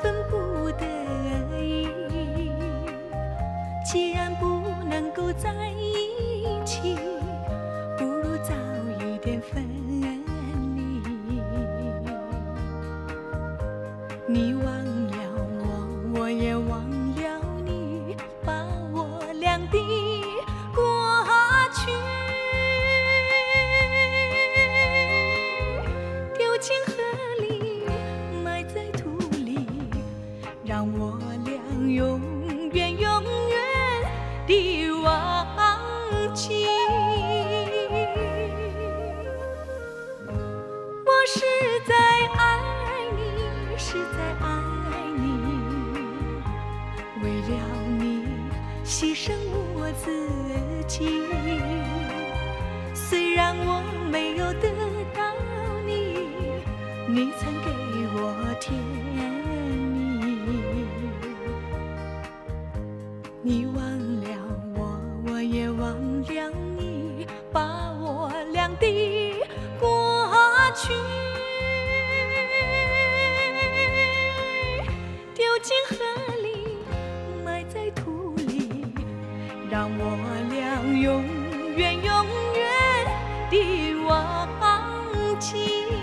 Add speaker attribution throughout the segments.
Speaker 1: 分不得已既然不能够在一起不如早一点分离你。忘让我俩永远永远地忘记。我实在爱你实在爱你为了你牺牲我自己。虽然我没有得到你你曾给我甜去丢进河里，埋在土里，让我俩永远永远地忘记。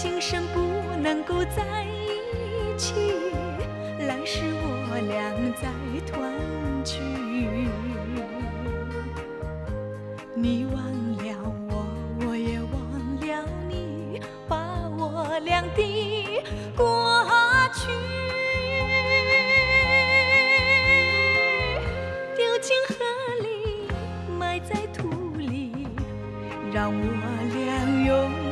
Speaker 1: 今生不能够在一起，来世我俩再团聚。你忘了我，我也忘了你，把我俩的过去丢进河里，埋在土里，让我俩永